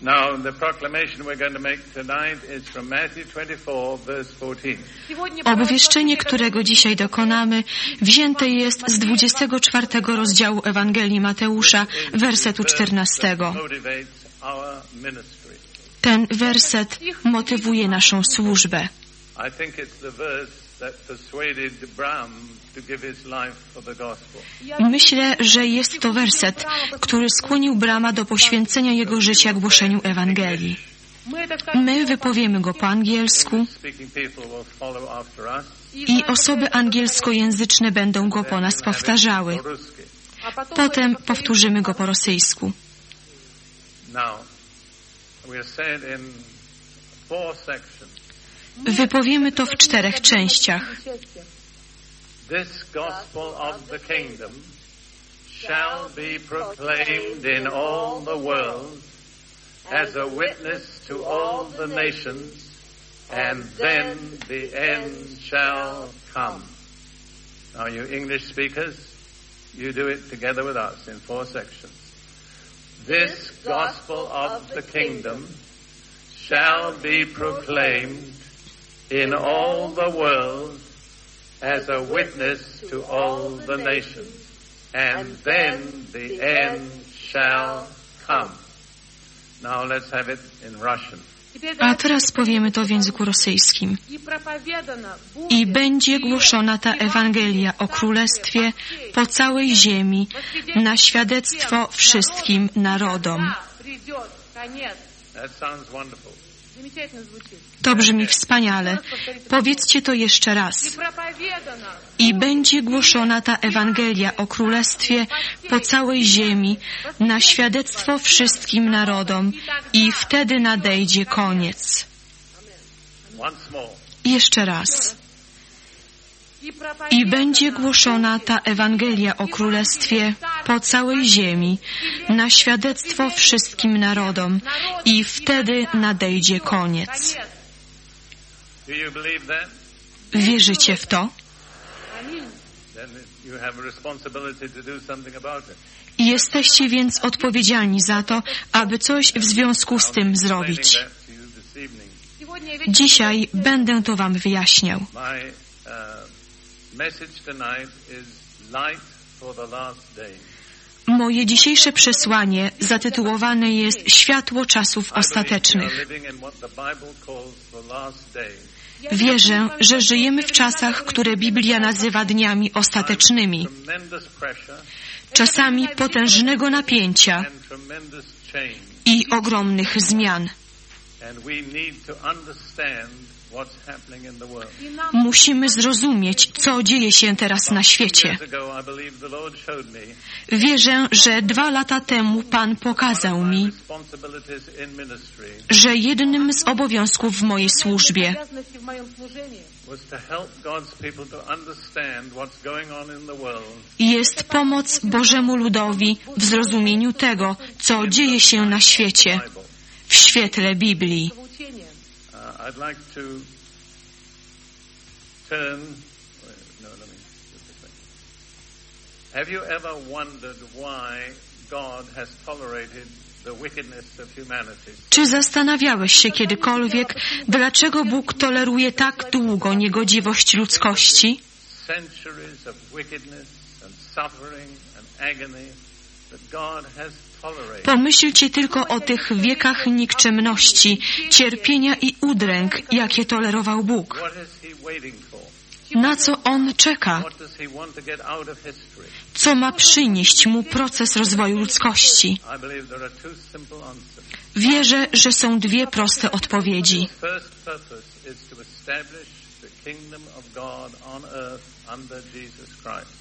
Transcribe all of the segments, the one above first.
Now, the proclamation we're going to make tonight is from Matthew 24, verse 14. Obwieszczenie, którego dzisiaj dokonamy, wzięte jest z 24 rozdziału Ewangelii Mateusza, wersetu 14. Motivates our ministry. Ten werset motywuje naszą służbę. I think it's the verse Myślę, że jest to werset, który skłonił Brama do poświęcenia jego życia głoszeniu Ewangelii. My wypowiemy go po angielsku i osoby angielskojęzyczne będą go po nas powtarzały. Potem powtórzymy go po rosyjsku. Now, we are said in four sections. Wypowiemy to w czterech częściach. This gospel of the kingdom shall be proclaimed in all the world as a witness to all the nations, and then the end shall come. Now, you English speakers, you do it together with us in four sections. This gospel of the kingdom shall be proclaimed in all the world as a witness to all the nations, and then the end shall come. Now let's have it in Russian. A teraz powiemy to w języku rosyjskim. I będzie głoszona ta Ewangelia o Królestwie po całej ziemi na świadectwo wszystkim narodom. To brzmi wspaniale. Powiedzcie to jeszcze raz. I będzie głoszona ta Ewangelia o Królestwie po całej ziemi na świadectwo wszystkim narodom i wtedy nadejdzie koniec. Jeszcze raz. I będzie głoszona ta Ewangelia o Królestwie po całej ziemi na świadectwo wszystkim narodom i wtedy nadejdzie koniec. Wierzycie w to? Jesteście więc odpowiedzialni za to, aby coś w związku z tym zrobić. Dzisiaj będę to Wam wyjaśniał. Moje dzisiejsze przesłanie zatytułowane jest Światło czasów ostatecznych. Wierzę, że żyjemy w czasach, które Biblia nazywa dniami ostatecznymi, czasami potężnego napięcia i ogromnych zmian. Musimy zrozumieć, co dzieje się teraz na świecie. Wierzę, że dwa lata temu Pan pokazał mi, że jednym z obowiązków w mojej służbie jest pomoc Bożemu ludowi w zrozumieniu tego, co dzieje się na świecie, w świetle Biblii. I'd like to turn. No, let me. Have you ever wondered why God has tolerated Czy zastanawiałeś się kiedykolwiek, dlaczego Bóg toleruje tak długo niegodziwość ludzkości? Centuries of wickedness and suffering and agony that God has Pomyślcie tylko o tych wiekach nikczemności, cierpienia i udręk, jakie tolerował Bóg. Na co On czeka? Co ma przynieść Mu proces rozwoju ludzkości? Wierzę, że są dwie proste odpowiedzi.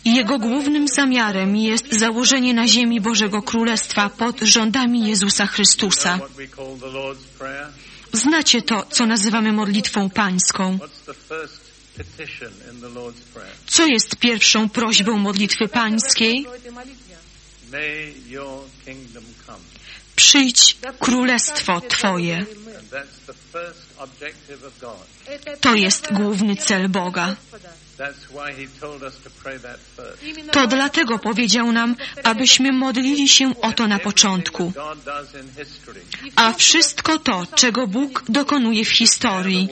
Jego głównym zamiarem jest założenie na ziemi Bożego Królestwa pod rządami Jezusa Chrystusa. Znacie to, co nazywamy modlitwą pańską. Co jest pierwszą prośbą modlitwy pańskiej? Przyjdź królestwo Twoje. To jest główny cel Boga. That's why he told us to pray that first. To dlatego powiedział nam, abyśmy modlili się o to na początku. A wszystko to, czego Bóg dokonuje w historii,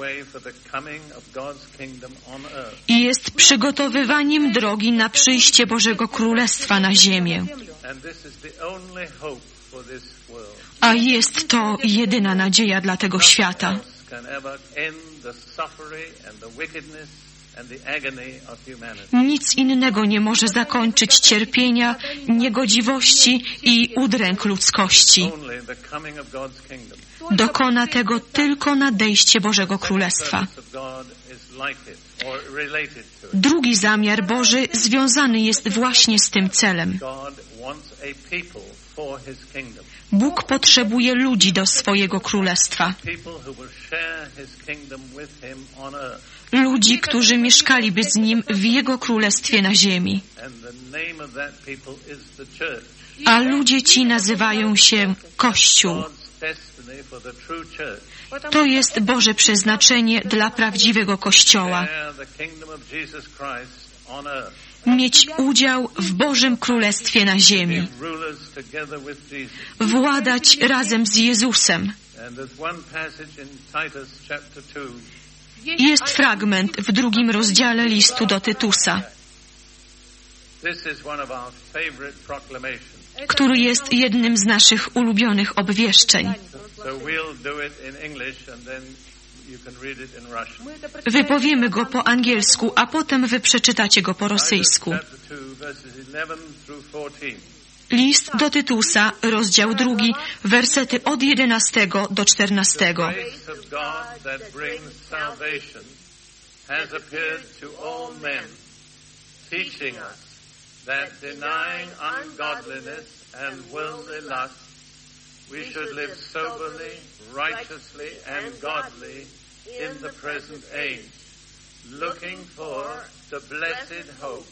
jest przygotowywaniem drogi na przyjście Bożego Królestwa na ziemię. A jest to jedyna nadzieja dla tego świata. Nic innego nie może zakończyć cierpienia, niegodziwości i udręk ludzkości. Dokona tego tylko nadejście Bożego Królestwa. Drugi zamiar Boży związany jest właśnie z tym celem. Bóg potrzebuje ludzi do swojego królestwa. Ludzi, którzy mieszkaliby z Nim w Jego królestwie na ziemi. A ludzie ci nazywają się Kościół. To jest Boże przeznaczenie dla prawdziwego Kościoła. Mieć udział w Bożym Królestwie na ziemi. Władać razem z Jezusem. And there's one passage in Titus chapter 2 Jest fragment w drugim rozdziale listu do Tytusa, który jest jednym z naszych ulubionych obwieszczeń. Wypowiemy go po angielsku, a potem wy przeczytacie go po rosyjsku. Chapter 2 verses 11 through 14. List do Tytusa, rozdział drugi, wersety od 11 do 14. grace of God that brings salvation has appeared to all men, teaching us that denying ungodliness and worldly lust, we should live soberly, righteously, and godly in the present age, looking for the blessed hope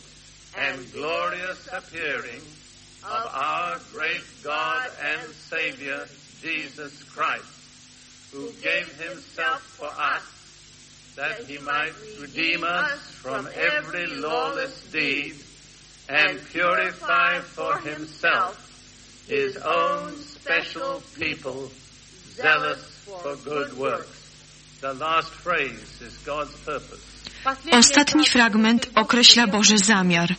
and glorious appearing of our great God and Savior, Jesus Christ who gave himself for us that he might redeem us from every lawless deed and purify for himself his own special people zealous for good works. The last phrase is God's purpose. Ostatni fragment określa Boży zamiar.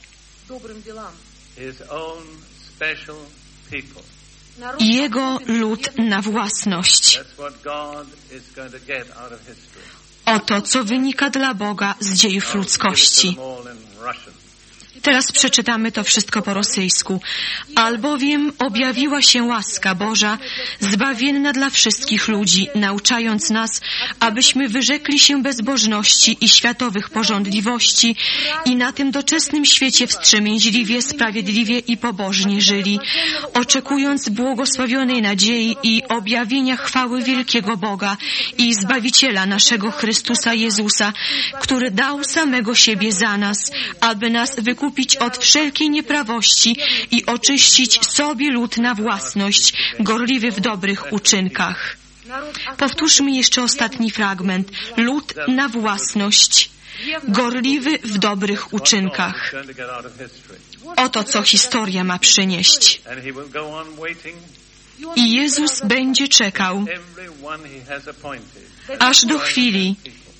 Jego lud na własność. Oto, co wynika dla Boga z dziejów ludzkości. Teraz przeczytamy to wszystko po rosyjsku. Albowiem objawiła się łaska Boża, zbawienna dla wszystkich ludzi, nauczając nas, abyśmy wyrzekli się bezbożności i światowych porządliwości i na tym doczesnym świecie wstrzemięźliwie, sprawiedliwie i pobożnie żyli, oczekując błogosławionej nadziei i objawienia chwały wielkiego Boga i Zbawiciela naszego Chrystusa Jezusa, który dał samego siebie za nas, aby nas wykupić odkupić od wszelkiej nieprawości i oczyścić sobie lud na własność, gorliwy w dobrych uczynkach. Powtórzmy jeszcze ostatni fragment. Lud na własność, gorliwy w dobrych uczynkach. Oto co historia ma przynieść. I Jezus będzie czekał, aż do chwili,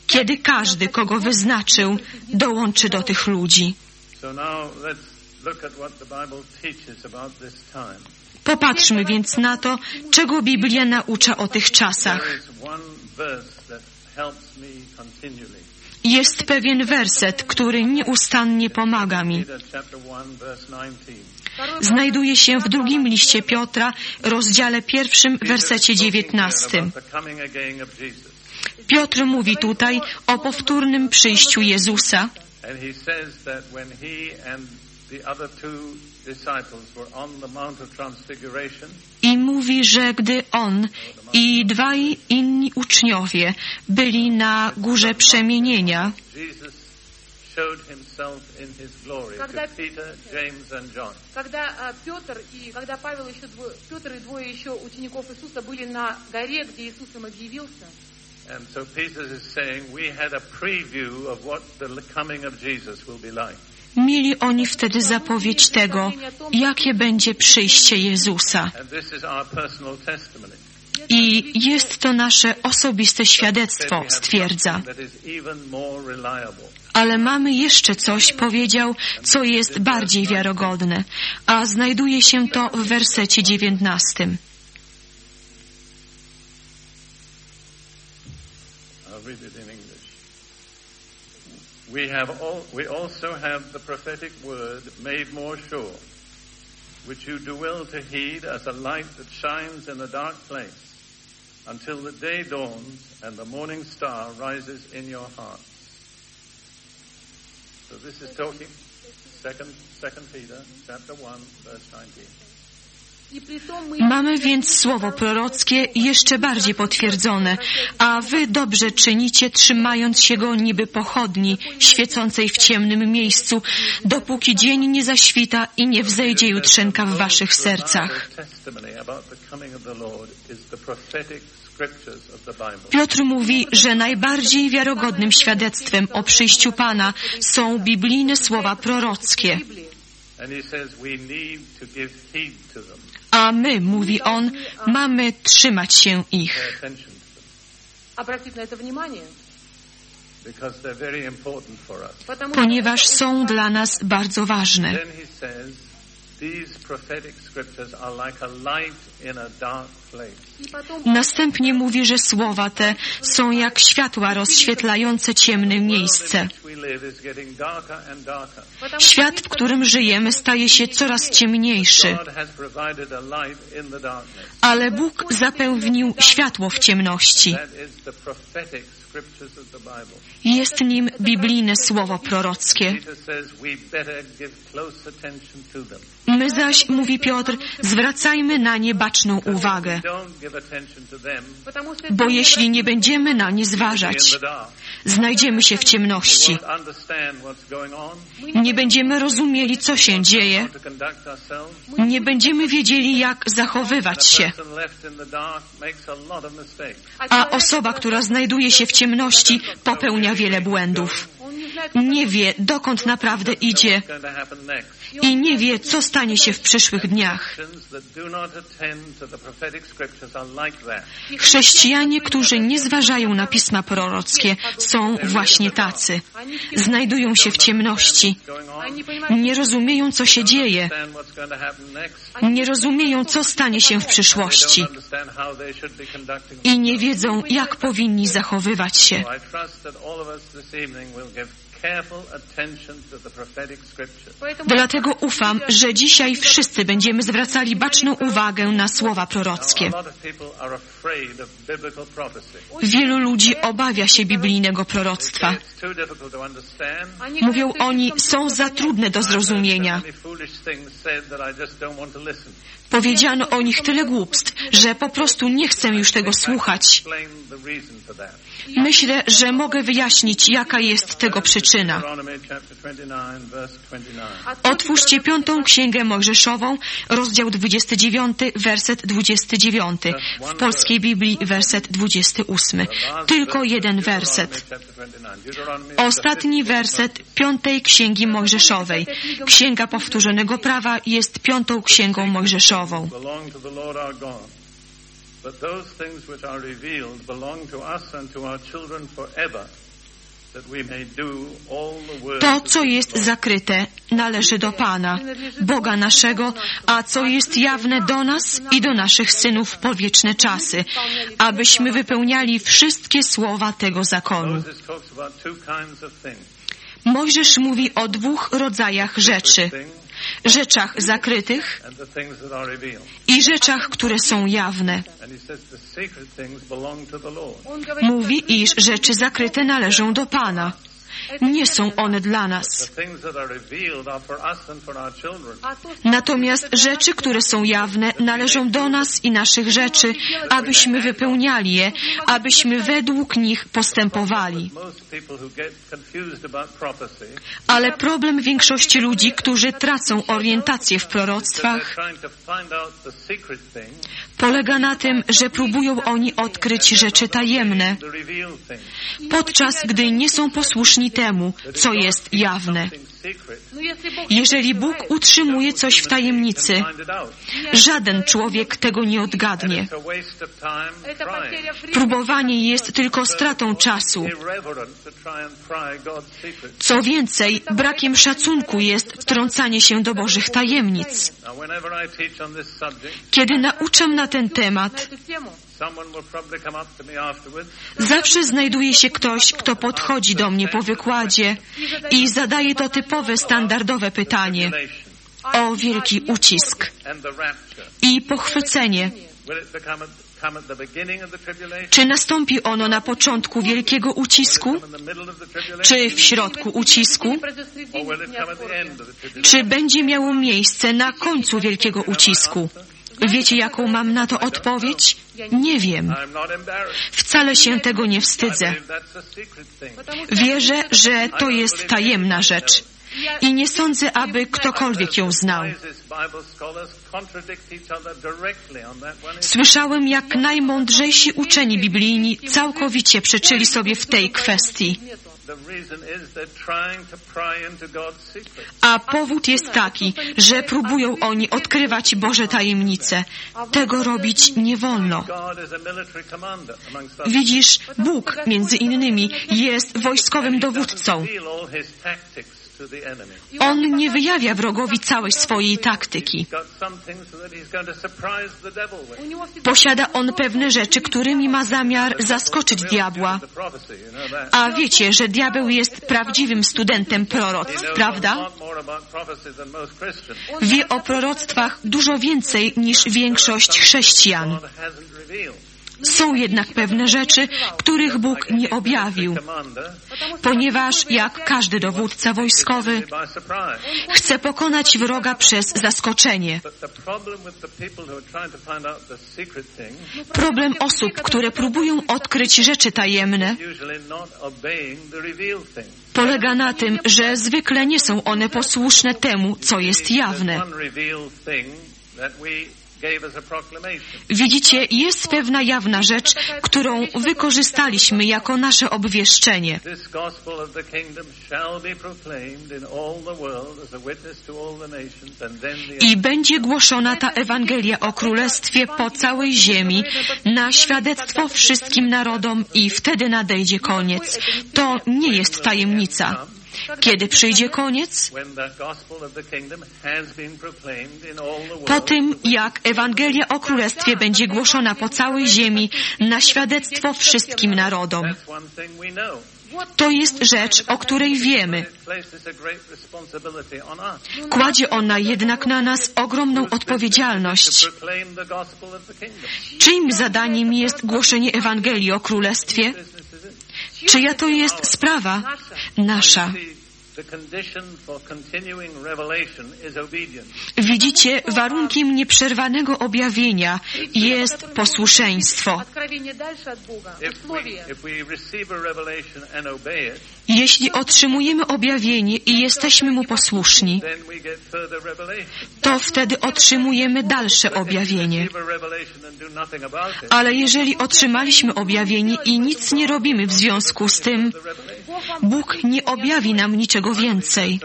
kiedy każdy, kogo wyznaczył, dołączy do tych ludzi. So now let's look at what the Bible teaches about this time. Popatrzmy więc na to, czego Biblia naucza o tych czasach. Jest pewien werset, który nieustannie pomaga mi. Peter chapter 1 verse 19. Znajduje się w drugim liście Piotra, rozdziale pierwszym, wersecie dziewiętnastym. Piotr mówi tutaj o powtórnym przyjściu Jezusa And he says that when he and the other two disciples were on the Mount of Transfiguration, i mówi, że gdy on i dwaj inni uczniowie byli na górze przemienienia, Jesus showed himself in his glory Когда- to Peter, James, and John. Когда а, Петр и когда Павел еще двое, Петр и двое еще учеников Иисуса были на горе, где Иисус им объявился, And so Peter is saying we had a preview of what the coming of Jesus will be like. Mieli oni wtedy zapowiedź tego, jakie będzie przyjście Jezusa. I jest to nasze osobiste świadectwo, stwierdza. Ale mamy jeszcze coś, powiedział, co jest bardziej wiarogodne, a znajduje się to w wersecie dziewiętnastym. Read it in English. We have all, we also have the prophetic word made more sure, which you do well to heed as a light that shines in a dark place, until the day dawns and the morning star rises in your hearts. So this is talking, second, second Peter, chapter one, verse 19. Mamy więc słowo prorockie jeszcze bardziej potwierdzone, a wy dobrze czynicie, trzymając się go niby pochodni, świecącej w ciemnym miejscu, dopóki dzień nie zaświta i nie wzejdzie jutrzenka w waszych sercach. Piotr mówi, że najbardziej wiarogodnym świadectwem o przyjściu Pana są biblijne słowa prorockie. And he says we need to give heed to them a my, mówi on, mamy trzymać się ich. Ponieważ są dla nas bardzo ważne. Następnie mówi, że słowa te są jak światła rozświetlające ciemne miejsce. Świat, w którym żyjemy, staje się coraz ciemniejszy. Ale Bóg zapewnił światło w ciemności. Jest nim biblijne słowo prorockie. My zaś, mówi Piotr, zwracajmy na nie baczną uwagę, bo jeśli nie będziemy na nie zważać, znajdziemy się w ciemności. Nie będziemy rozumieli, co się dzieje. Nie będziemy wiedzieli, jak zachowywać się. A osoba, która znajduje się w ciemności, ciemności popełnia wiele błędów. Nie wie, dokąd naprawdę idzie i nie wie, co stanie się w przyszłych dniach. Chrześcijanie, którzy nie zważają na pisma prorockie, są właśnie tacy. Znajdują się w ciemności, nie rozumieją, co się dzieje, nie rozumieją, co stanie się w przyszłości i nie wiedzą, jak powinni zachowywać się. Dlatego ufam, że dzisiaj wszyscy będziemy zwracali baczną uwagę na słowa prorockie. Wielu ludzi obawia się biblijnego proroctwa. Mówią oni, są za trudne do zrozumienia. Powiedziano o nich tyle głupstw, że po prostu nie chcę już tego słuchać. Myślę, że mogę wyjaśnić, jaka jest tego przyczyna. Deuteronomy chapter 29, verse 29. Otwórzcie piątą księgę Mojżeszową, rozdział 29, werset 29. W polskiej Biblii werset 28. Tylko jeden werset. Ostatni werset piątej księgi Mojżeszowej. Księga powtórzonego prawa jest piątą księgą Mojżeszową. Belong to the Lord our God. But those things which are revealed belong to us and to our children forever, that we may do all the words To, of co jest zakryte, należy do Pana, Boga naszego, a co jest jawne do nas i do naszych synów po wieczne czasy, abyśmy wypełniali wszystkie słowa tego zakonu. Mojżesz mówi o dwóch rodzajach rzeczy rzeczach zakrytych i rzeczach, które są jawne. Mówi, iż rzeczy zakryte należą do Pana. Nie są one dla nas. Natomiast rzeczy, które są jawne, należą do nas i naszych rzeczy, abyśmy wypełniali je, abyśmy według nich postępowali. Ale problem większości ludzi, którzy tracą orientację w proroctwach, polega na tym, że próbują oni odkryć rzeczy tajemne, podczas gdy nie są posłuszni temu, co jest jawne. Jeżeli Bóg utrzymuje coś w tajemnicy, żaden człowiek tego nie odgadnie. Próbowanie jest tylko stratą czasu. Co więcej, brakiem szacunku jest wtrącanie się do Bożych tajemnic. Kiedy nauczam na ten temat, Zawsze znajduje się ktoś, kto podchodzi do mnie po wykładzie i zadaje to typowe, standardowe pytanie o wielki ucisk i pochwycenie. Czy nastąpi ono na początku wielkiego ucisku? Czy w środku ucisku? Czy będzie miało miejsce na końcu wielkiego ucisku? Wiecie, jaką mam na to odpowiedź? Nie wiem. Wcale się tego nie wstydzę. Wierzę, że to jest tajemna rzecz. I nie sądzę, aby ktokolwiek ją znał. Słyszałem, jak najmądrzejsi uczeni biblijni całkowicie przeczyli sobie w tej kwestii. A powód jest taki, że próbują oni odkrywać Boże tajemnice. Tego robić nie wolno. Widzisz, Bóg, między innymi, jest wojskowym dowódcą. On nie wyjawia wrogowi całej swojej taktyki. Posiada on pewne rzeczy, którymi ma zamiar zaskoczyć diabła. A wiecie, że diabeł jest prawdziwym studentem proroctw, prawda? Wie o proroctwach dużo więcej niż większość chrześcijan. Są jednak pewne rzeczy, których Bóg nie objawił, ponieważ jak każdy dowódca wojskowy chce pokonać wroga przez zaskoczenie. Problem osób, które próbują odkryć rzeczy tajemne, polega na tym, że zwykle nie są one posłuszne temu, co jest jawne. Widzicie, jest pewna jawna rzecz, którą wykorzystaliśmy jako nasze obwieszczenie. I będzie głoszona ta Ewangelia o Królestwie po całej ziemi na świadectwo wszystkim narodom i wtedy nadejdzie koniec. To nie jest tajemnica. Kiedy przyjdzie koniec? Po tym, jak Ewangelia o Królestwie będzie głoszona po całej ziemi na świadectwo wszystkim narodom. To jest rzecz, o której wiemy. Kładzie ona jednak na nas ogromną odpowiedzialność. Czyim zadaniem jest głoszenie Ewangelii o Królestwie? It? Czyja to jest sprawa? Nasza. Widzicie, warunkiem nieprzerwanego objawienia jest posłuszeństwo. Jeśli otrzymujemy objawienie i jesteśmy mu posłuszni, to wtedy otrzymujemy dalsze objawienie. Ale jeżeli otrzymaliśmy objawienie i nic nie robimy w związku z tym, Bóg nie objawi nam niczego więcej.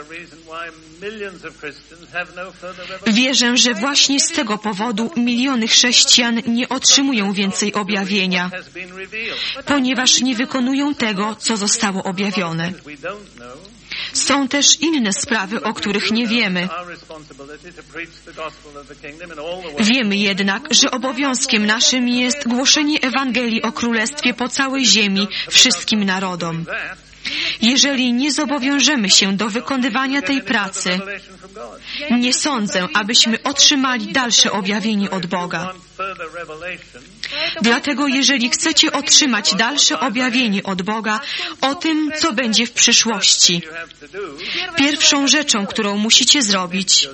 No. Wierzę, że właśnie z tego powodu miliony chrześcijan nie otrzymują więcej objawienia, ponieważ nie wykonują tego, co zostało objawione. Są też inne sprawy, o których nie wiemy. Wiemy jednak, że obowiązkiem naszym jest głoszenie Ewangelii o Królestwie po całej ziemi wszystkim narodom. Jeżeli nie zobowiążemy się do wykonywania tej pracy, nie sądzę, abyśmy otrzymali dalsze objawienie od Boga. Dlatego jeżeli chcecie otrzymać dalsze objawienie od Boga o tym, co będzie w przyszłości, pierwszą rzeczą, którą musicie zrobić,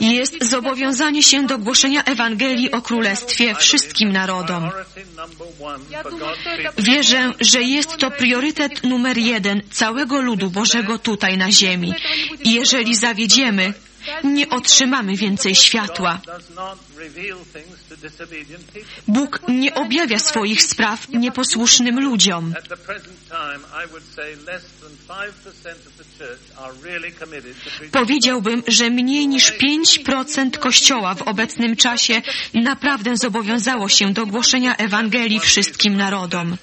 jest zobowiązanie się do głoszenia Ewangelii o Królestwie wszystkim narodom. Wierzę, że jest to priorytet numer jeden całego ludu Bożego tutaj na ziemi. I jeżeli zawiedziemy, nie otrzymamy więcej światła. Bóg nie objawia swoich spraw nieposłusznym ludziom. At the present time, I would say less than 5% of the church are really committed to preaching Powiedziałbym, że mniej niż 5% Kościoła w obecnym czasie naprawdę zobowiązało się do głoszenia Ewangelii wszystkim narodom.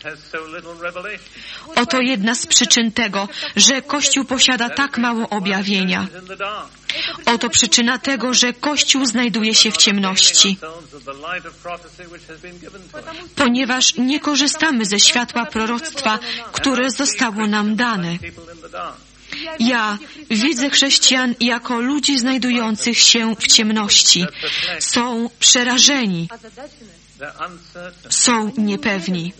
Oto jedna z przyczyn tego, że Kościół posiada tak mało objawienia. Oto przyczyna tego, że Kościół znajduje się w ciemności, ponieważ nie korzystamy ze światła proroctwa, które zostało nam dane. Ja widzę chrześcijan jako ludzi znajdujących się w ciemności. Są przerażeni. Są niepewni.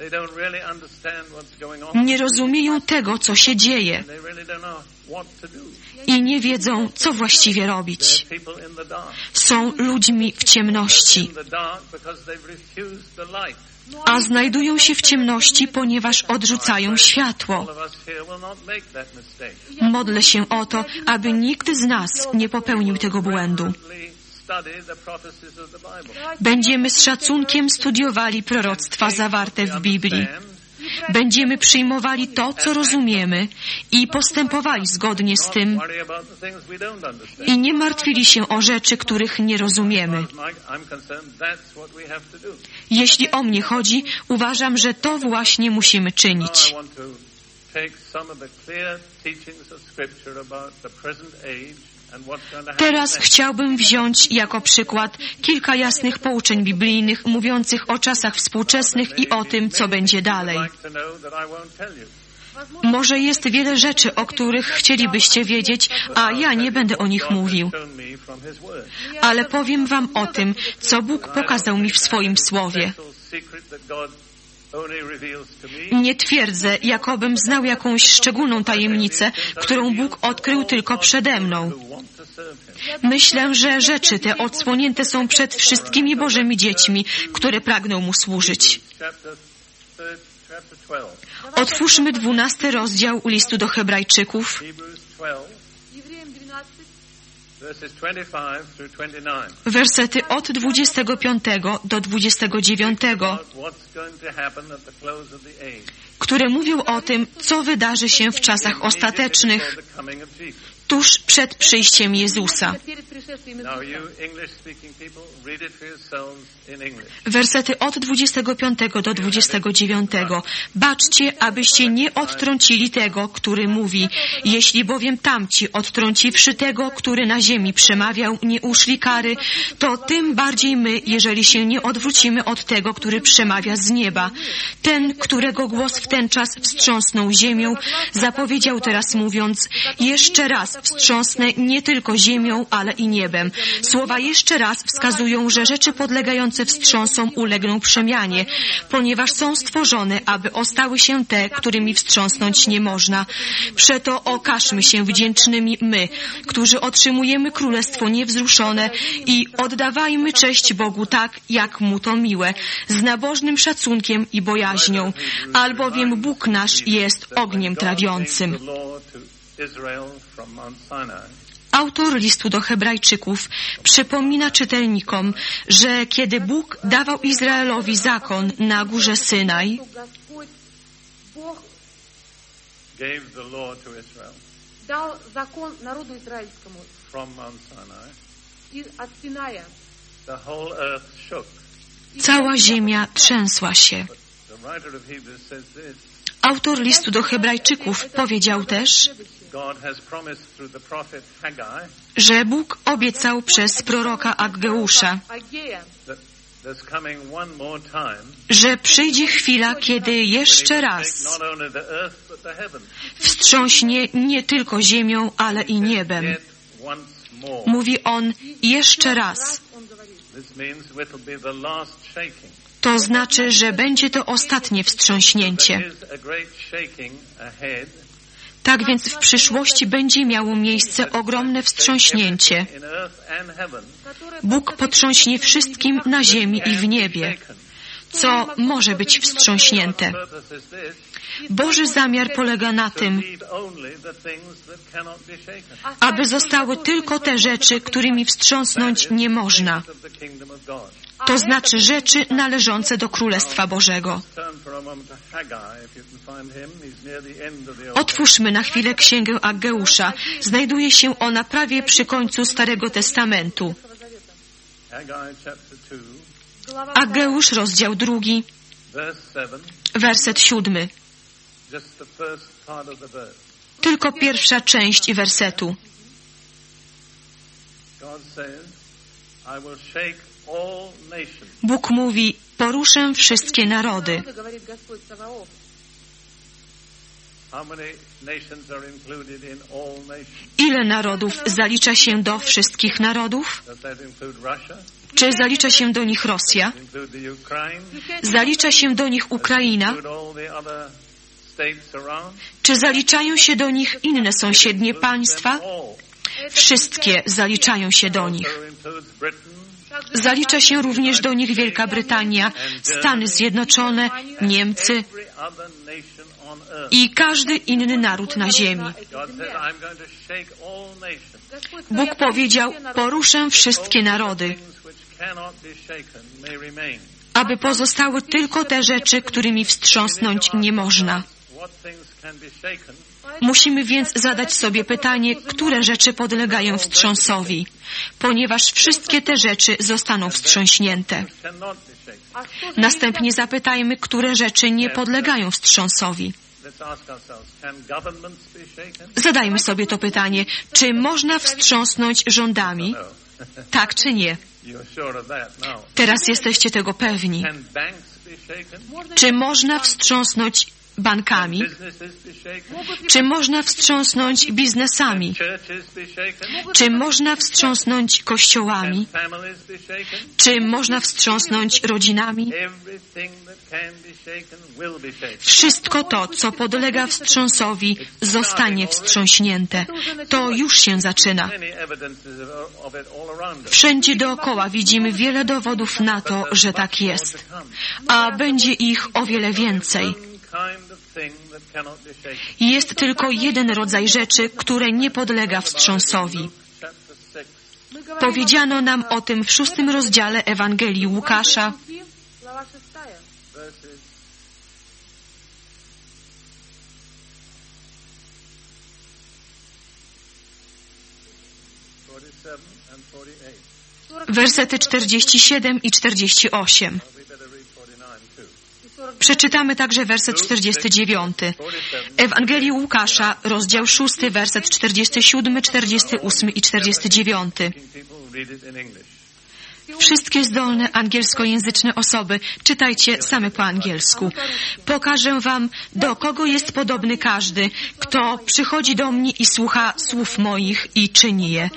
Nie rozumieją tego, co się dzieje. I nie wiedzą, co właściwie robić. Są ludźmi w ciemności, a znajdują się w ciemności, ponieważ odrzucają światło. Modlę się o to, aby nikt z nas nie popełnił tego błędu. Będziemy z szacunkiem studiowali proroctwa zawarte w Biblii. Będziemy przyjmowali to, co rozumiemy i postępowali zgodnie z tym i nie martwili się o rzeczy, których nie rozumiemy. Jeśli o mnie chodzi, uważam, że to właśnie musimy czynić. Take some of the clear teachings of Scripture about the present age Teraz chciałbym wziąć jako przykład kilka jasnych pouczeń biblijnych mówiących o czasach współczesnych i o tym, co będzie dalej. Może jest wiele rzeczy, o których chcielibyście wiedzieć, a ja nie będę o nich mówił. Ale powiem wam o tym, co Bóg pokazał mi w swoim słowie. Nie twierdzę, jakobym znał jakąś szczególną tajemnicę, którą Bóg odkrył tylko przede mną. Myślę, że rzeczy te odsłonięte są przed wszystkimi Bożymi dziećmi, które pragną Mu służyć. Chapter, third, chapter 12. Otwórzmy dwunasty rozdział listu do Hebrajczyków, wersety od 25 do 29, About what's going to happen at the close of the age. które mówią o tym, co wydarzy się w czasach ostatecznych, tuż przed przyjściem Jezusa. Wersety od 25 do 29. Baczcie, abyście nie odtrącili tego, który mówi. Jeśli bowiem tamci, odtrąciwszy tego, który na ziemi przemawiał, nie uszli kary, to tym bardziej my, jeżeli się nie odwrócimy od tego, który przemawia z nieba. Ten, którego głos w ten czas wstrząsnął ziemią, zapowiedział teraz mówiąc, jeszcze raz wstrząsnę nie tylko ziemią, ale i niebem. Słowa jeszcze raz wskazują, że rzeczy podlegające wstrząsom ulegną przemianie, ponieważ są stworzone, aby ostały się te, którymi wstrząsnąć nie można. Przeto okażmy się wdzięcznymi my, którzy otrzymujemy królestwo niewzruszone i oddawajmy cześć Bogu tak, jak Mu to miłe, z nabożnym szacunkiem i bojaźnią, albowiem Bóg nasz jest ogniem trawiącym. Autor listu do Hebrajczyków przypomina czytelnikom, że kiedy Bóg dawał Izraelowi zakon na górze Synaj, dał zakon narodu izraelskiemu. Od Sinaja. Cała ziemia trzęsła się. Autor listu do Hebrajczyków powiedział też, że Bóg obiecał przez proroka Aggeusza, że przyjdzie chwila, kiedy jeszcze raz wstrząśnie nie tylko ziemią, ale i niebem. Mówi on jeszcze raz. To znaczy, że będzie to ostatnie wstrząśnięcie. Tak więc w przyszłości będzie miało miejsce ogromne wstrząśnięcie. Bóg potrząśnie wszystkim na ziemi i w niebie. Co może być wstrząśnięte? Boży zamiar polega na tym, aby zostały tylko te rzeczy, którymi wstrząsnąć nie można. To znaczy rzeczy należące do Królestwa Bożego. Otwórzmy na chwilę Księgę Ageusza. Znajduje się ona prawie przy końcu Starego Testamentu. Ageusz, rozdział drugi, werset siódmy. Tylko pierwsza część wersetu. Bóg mówi, poruszę wszystkie narody. Ile narodów zalicza się do wszystkich narodów? Czy zalicza się do nich Rosja? Zalicza się do nich Ukraina? Czy zaliczają się do nich inne sąsiednie państwa? Wszystkie zaliczają się do nich. Zalicza się również do nich Wielka Brytania, Stany Zjednoczone, Niemcy i każdy inny naród na ziemi. Bóg powiedział, poruszę wszystkie narody, aby pozostały tylko te rzeczy, którymi wstrząsnąć nie można. Musimy więc zadać sobie pytanie, które rzeczy podlegają wstrząsowi, ponieważ wszystkie te rzeczy zostaną wstrząśnięte. Następnie zapytajmy, które rzeczy nie podlegają wstrząsowi. Zadajmy sobie to pytanie, czy można wstrząsnąć rządami? Tak czy nie? Teraz jesteście tego pewni. Czy można wstrząsnąć bankami? Czy można wstrząsnąć biznesami? Czy można wstrząsnąć kościołami? Czy można wstrząsnąć rodzinami? Wszystko to, co podlega wstrząsowi, zostanie wstrząśnięte. To już się zaczyna. Wszędzie dookoła widzimy wiele dowodów na to, że tak jest. A będzie ich o wiele więcej. Jest tylko jeden rodzaj rzeczy, które nie podlega wstrząsowi. Powiedziano nam o tym w szóstym rozdziale Ewangelii Łukasza, wersety 47 i 48. Przeczytamy także werset 49. Ewangelii Łukasza, rozdział 6, werset 47, 48 i 49. Wszystkie zdolne angielskojęzyczne osoby, czytajcie same po angielsku. Pokażę wam, do kogo jest podobny każdy, kto przychodzi do mnie i słucha słów moich i czyni je.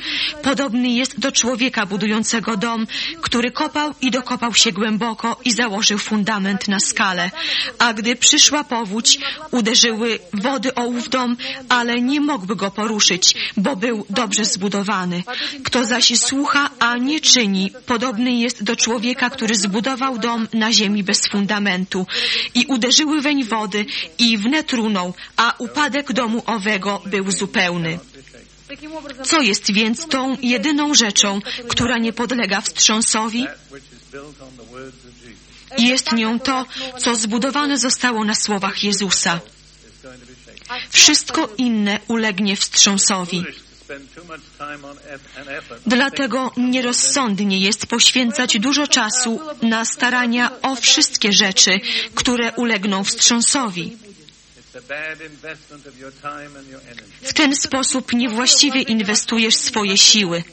Podobny jest do człowieka budującego dom, który kopał i dokopał się głęboko i założył fundament na skale. A gdy przyszła powódź, uderzyły wody o ów dom, ale nie mógłby go poruszyć, bo był dobrze zbudowany. Kto zaś słucha, a nie czyni, Podobny jest do człowieka, który zbudował dom na ziemi bez fundamentu i uderzyły weń wody i wnet runął, a upadek domu owego był zupełny. Co jest więc tą jedyną rzeczą, która nie podlega wstrząsowi? Jest nią to, co zbudowane zostało na słowach Jezusa. Wszystko inne ulegnie wstrząsowi. Dlatego nierozsądnie jest poświęcać dużo czasu na starania o wszystkie rzeczy, które ulegną wstrząsowi. W ten sposób niewłaściwie inwestujesz swoje siły.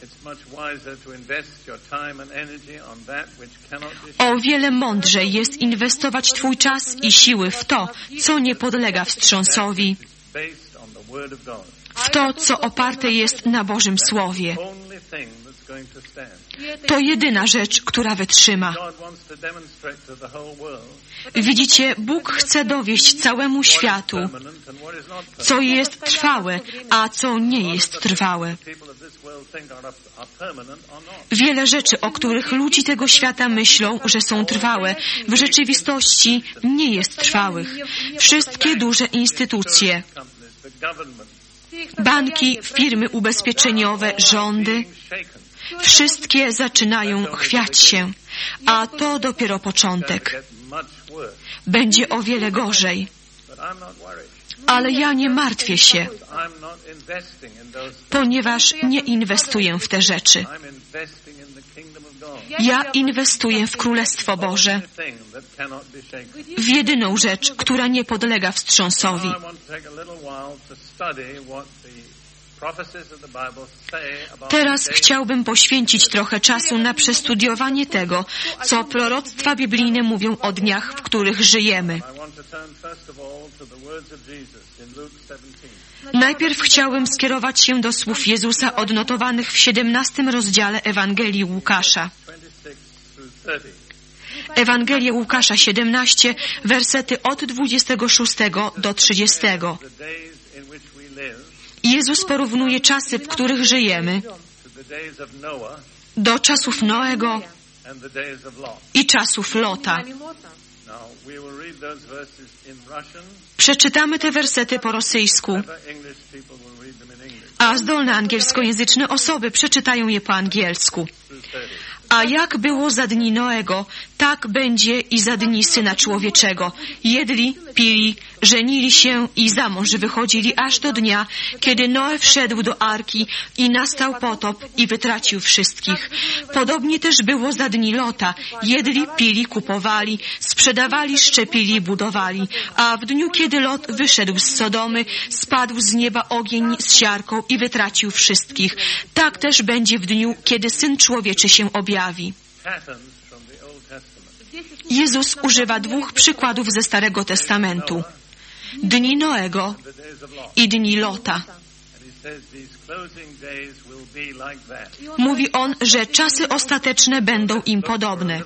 O wiele mądrzej jest inwestować Twój czas i siły w to, co nie podlega wstrząsowi w to, co oparte jest na Bożym Słowie. To jedyna rzecz, która wytrzyma. Widzicie, Bóg chce dowieść całemu światu, co jest trwałe, a co nie jest trwałe. Wiele rzeczy, o których ludzi tego świata myślą, że są trwałe, w rzeczywistości nie jest trwałych. Wszystkie duże instytucje, Banki, firmy ubezpieczeniowe, rządy, wszystkie zaczynają chwiać się, a to dopiero początek. Będzie o wiele gorzej. Ale ja nie martwię się, ponieważ nie inwestuję w te rzeczy. Ja inwestuję w Królestwo Boże, w jedyną rzecz, która nie podlega wstrząsowi. Teraz chciałbym poświęcić trochę czasu na przestudiowanie tego, co proroctwa biblijne mówią o dniach, w których żyjemy. I want to turn first of all to the words of Jesus in Luke 17. Najpierw chciałbym skierować się do słów Jezusa odnotowanych w 17 rozdziale Ewangelii Łukasza. 26 through 30. Ewangelia Łukasza 17, wersety od 26 do 30. The days in which we live Jezus porównuje czasy, w których żyjemy, do czasów Noego i czasów Lota. Przeczytamy te wersety po rosyjsku, a zdolne angielskojęzyczne osoby przeczytają je po angielsku. A jak było za dni Noego, tak będzie i za dni Syna Człowieczego. Jedli, pili, żenili się i za mąż wychodzili aż do dnia, kiedy Noe wszedł do arki i nastał potop i wytracił wszystkich. Podobnie też było za dni Lota. Jedli, pili, kupowali, sprzedawali, szczepili, budowali. A w dniu, kiedy Lot wyszedł z Sodomy, spadł z nieba ogień z siarką i wytracił wszystkich. Tak też będzie w dniu, kiedy Syn Człowieczy się objawi. Jezus używa dwóch przykładów ze Starego Testamentu. Dni Noego i dni Lota. Mówi on, że czasy ostateczne będą im podobne.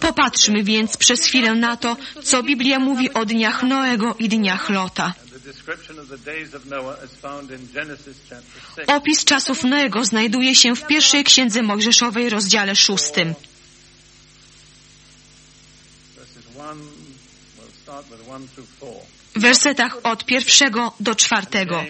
Popatrzmy więc przez chwilę na to, co Biblia mówi o dniach Noego i dniach Lota. Opis czasów Noego znajduje się w pierwszej księdze Mojżeszowej, rozdziale szóstym. W wersetach od pierwszego do czwartego.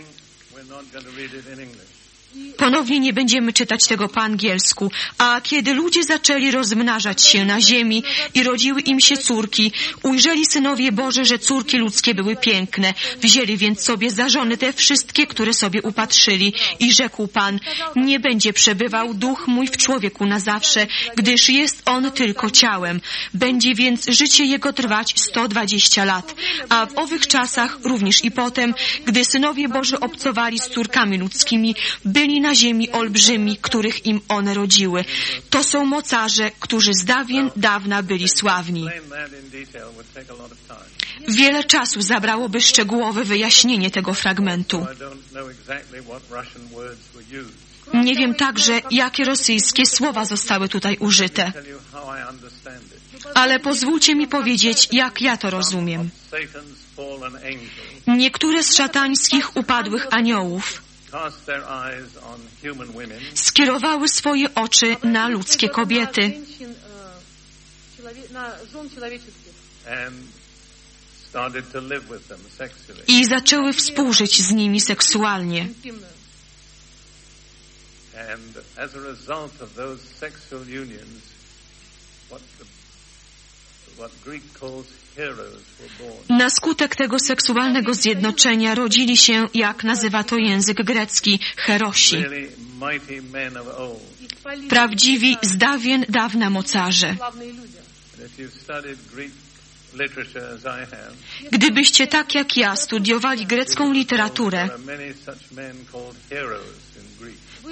Ponownie nie będziemy czytać tego po angielsku. A kiedy ludzie zaczęli rozmnażać się na ziemi i rodziły im się córki, ujrzeli synowie Boże, że córki ludzkie były piękne. Wzięli więc sobie za żony te wszystkie, które sobie upatrzyli. I rzekł Pan, nie będzie przebywał duch mój w człowieku na zawsze, gdyż jest on tylko ciałem. Będzie więc życie jego trwać 120 lat. A w owych czasach, również i potem, gdy synowie Boży obcowali z córkami ludzkimi, byli na ziemi olbrzymi, których im one rodziły. To są mocarze, którzy z dawien dawna byli sławni. Wiele czasu zabrałoby szczegółowe wyjaśnienie tego fragmentu. Nie wiem także, jakie rosyjskie słowa zostały tutaj użyte, ale pozwólcie mi powiedzieć, jak ja to rozumiem. Niektóre z szatańskich upadłych aniołów skierowały swoje oczy na ludzkie kobiety. I zaczęły współżyć z nimi seksualnie. What na skutek tego seksualnego zjednoczenia rodzili się, jak nazywa to język grecki, herosi. Prawdziwi z dawien dawna mocarze. Gdybyście tak jak ja studiowali grecką literaturę,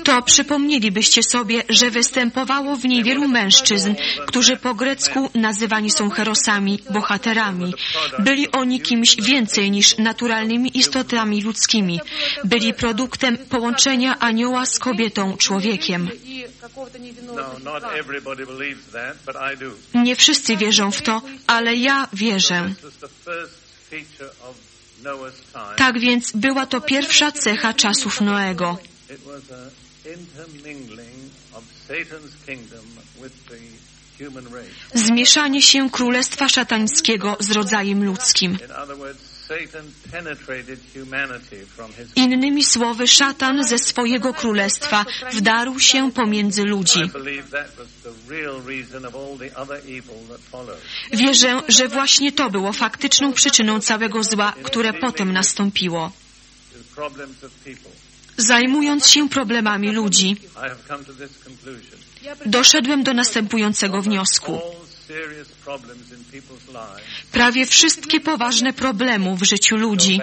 to przypomnielibyście sobie, że występowało w niej wielu mężczyzn, którzy po grecku nazywani są herosami, bohaterami. Byli oni kimś więcej niż naturalnymi istotami ludzkimi. Byli produktem połączenia anioła z kobietą, człowiekiem. Nie wszyscy wierzą w to, ale ja wierzę. Tak więc była to pierwsza cecha czasów Noego. Zmieszanie się królestwa szatańskiego z rodzajem ludzkim. Innymi słowy, szatan ze swojego królestwa wdarł się pomiędzy ludzi. Wierzę, że właśnie to było faktyczną przyczyną całego zła, które potem nastąpiło zajmując się problemami ludzi, doszedłem do następującego wniosku. Prawie wszystkie poważne problemy w życiu ludzi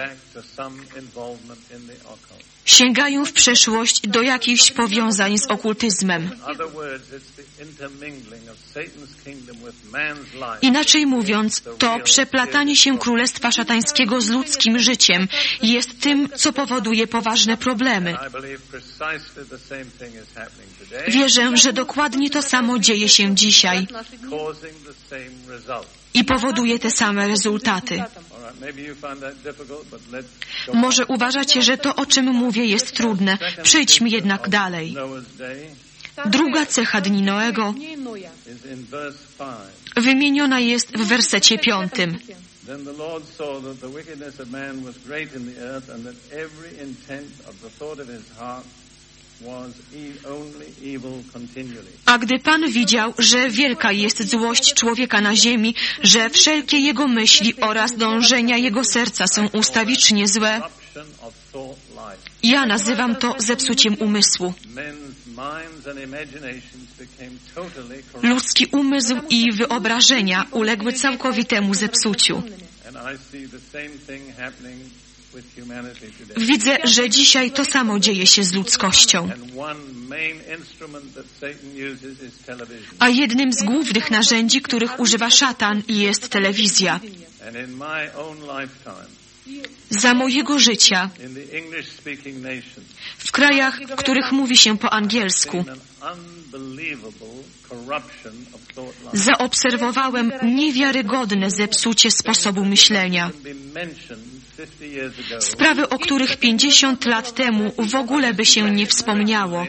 sięgają w przeszłość do jakichś powiązań z okultyzmem. Inaczej mówiąc, to przeplatanie się królestwa szatańskiego z ludzkim życiem jest tym, co powoduje poważne problemy. Wierzę, że dokładnie to samo dzieje się dzisiaj i powoduje te same rezultaty. Może uważacie, że to, o czym mówię, jest trudne. Przejdźmy jednak dalej. Druga cecha dni Noego wymieniona jest w wersecie piątym. A gdy Pan widział, że wielka jest złość człowieka na ziemi, że wszelkie jego myśli oraz dążenia jego serca są ustawicznie złe, ja nazywam to zepsuciem umysłu. Ludzki umysł i wyobrażenia uległy całkowitemu zepsuciu. Widzę, że dzisiaj to samo dzieje się z ludzkością. A jednym z głównych narzędzi, których używa szatan, jest telewizja. Za mojego życia, w krajach, w których mówi się po angielsku, zaobserwowałem niewiarygodne zepsucie sposobu myślenia. Can be mentioned 50 years ago. Sprawy, o których 50 lat temu w ogóle by się nie wspomniało,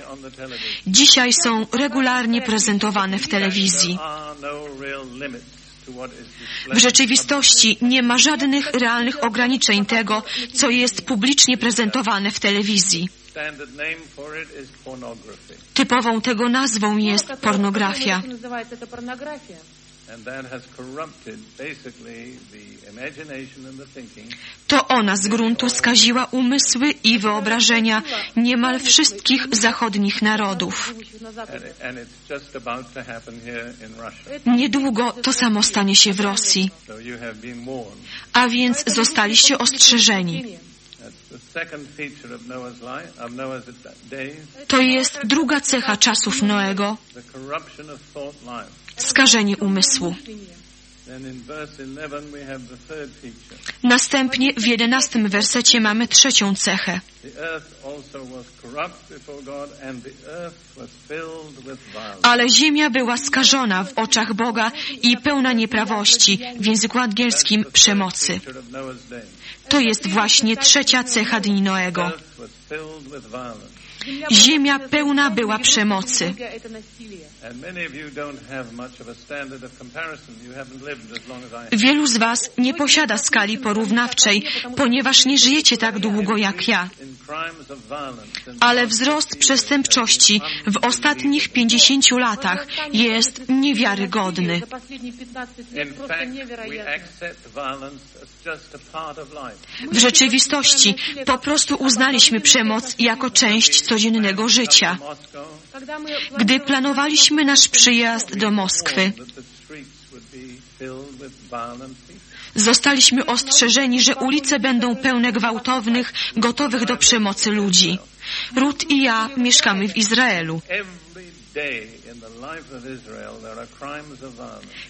dzisiaj są regularnie prezentowane w telewizji. No W rzeczywistości nie ma żadnych realnych ograniczeń tego, co jest publicznie prezentowane w telewizji. Typową tego nazwą jest pornografia. To ona z gruntu skaziła umysły i wyobrażenia niemal wszystkich zachodnich narodów. Niedługo to samo stanie się w Rosji. A więc zostaliście ostrzeżeni. To jest druga cecha czasów Noego, skażenie umysłu. Then in verse 11 we have the third feature. Następnie w jedenastym wersecie mamy trzecią cechę. Ale ziemia była skażona w oczach Boga i pełna nieprawości, w języku angielskim przemocy. To jest właśnie trzecia cecha dni Noego. Ziemia pełna była przemocy. Wielu z Was nie posiada skali porównawczej, ponieważ nie żyjecie tak długo jak ja. Ale wzrost przestępczości w ostatnich 50 latach jest niewiarygodny. W rzeczywistości po prostu uznaliśmy, traktowaliśmy przemoc jako część codziennego życia. Gdy planowaliśmy nasz przyjazd do Moskwy, zostaliśmy ostrzeżeni, że ulice będą pełne gwałtownych, gotowych do przemocy ludzi. Ruth i ja mieszkamy w Izraelu.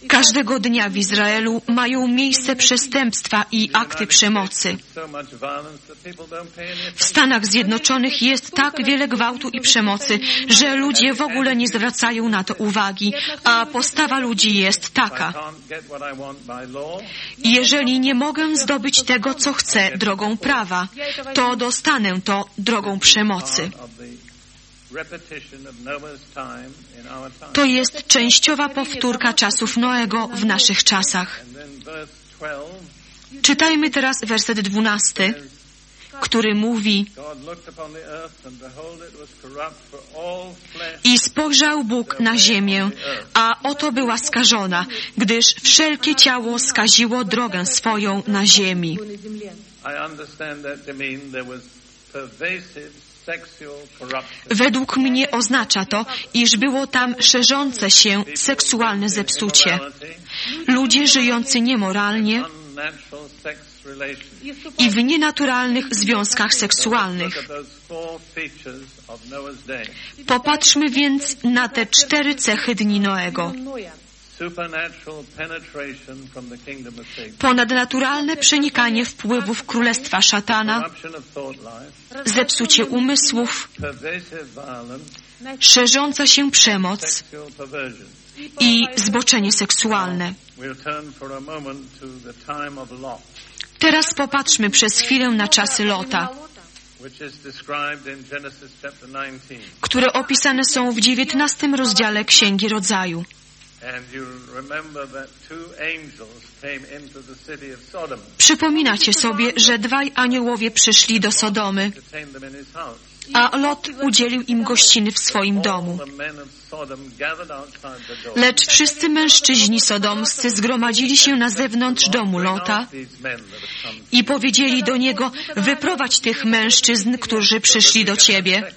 Każdego dnia w Izraelu mają miejsce przestępstwa i akty przemocy. W. Stanach Zjednoczonych jest tak wiele gwałtu i przemocy, że ludzie w ogóle nie zwracają na to uwagi, a postawa ludzi jest taka. Jeżeli nie mogę zdobyć tego, co chcę drogą prawa, to dostanę to drogą przemocy. To jest częściowa powtórka czasów Noego w naszych czasach. Czytajmy teraz werset dwunasty, który mówi I spojrzał Bóg na ziemię, a oto była skażona, gdyż wszelkie ciało skaziło drogę swoją na ziemi. I to pervasive Według mnie oznacza to, iż było tam szerzące się seksualne zepsucie. Ludzie żyjący niemoralnie i w nienaturalnych związkach seksualnych. Popatrzmy więc na te cztery cechy dni Noego ponadnaturalne przenikanie wpływów królestwa szatana, zepsucie umysłów, szerząca się przemoc. I zboczenie seksualne. Teraz popatrzmy przez chwilę na czasy Lota, które opisane są w 19 rozdziale Księgi Rodzaju. Przypominacie sobie, że dwaj aniołowie przyszli do Sodomy, a Lot udzielił im gościny w swoim domu. Lecz wszyscy mężczyźni sodomscy zgromadzili się na zewnątrz domu Lota i powiedzieli do niego, wyprowadź tych mężczyzn, którzy przyszli do ciebie,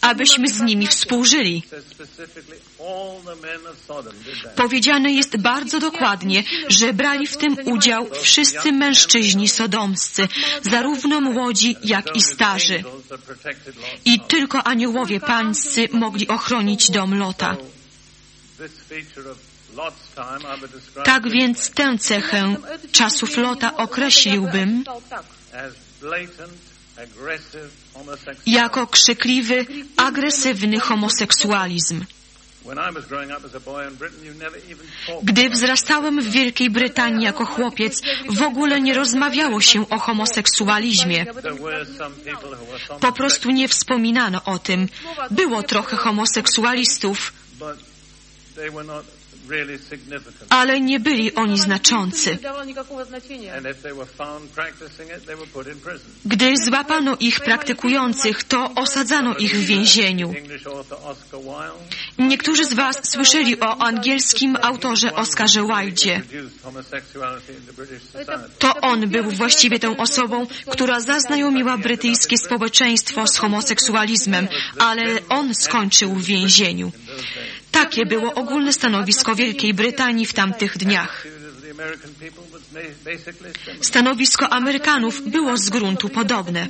abyśmy z nimi współżyli. Powiedziane jest bardzo dokładnie, że brali w tym udział wszyscy mężczyźni sodomscy, zarówno młodzi, jak i starzy. I tylko aniołowie pańscy mogli ochronić dom Lota. Tak więc tę cechę czasów Lota określiłbym jako krzykliwy, agresywny homoseksualizm. Gdy wzrastałem w Wielkiej Brytanii jako chłopiec, w ogóle nie rozmawiało się o homoseksualizmie. Po prostu nie wspominano o tym. Było trochę homoseksualistów, ale nie byli oni znaczący. Gdy złapano ich praktykujących, to osadzano ich w więzieniu. Niektórzy z Was słyszeli o angielskim autorze Oscarze Wilde. To on był właściwie tą osobą, która zaznajomiła brytyjskie społeczeństwo z homoseksualizmem, ale on skończył w więzieniu. Takie było ogólne stanowisko stanowisko Wielkiej Brytanii w tamtych dniach. Stanowisko Amerykanów było z gruntu podobne.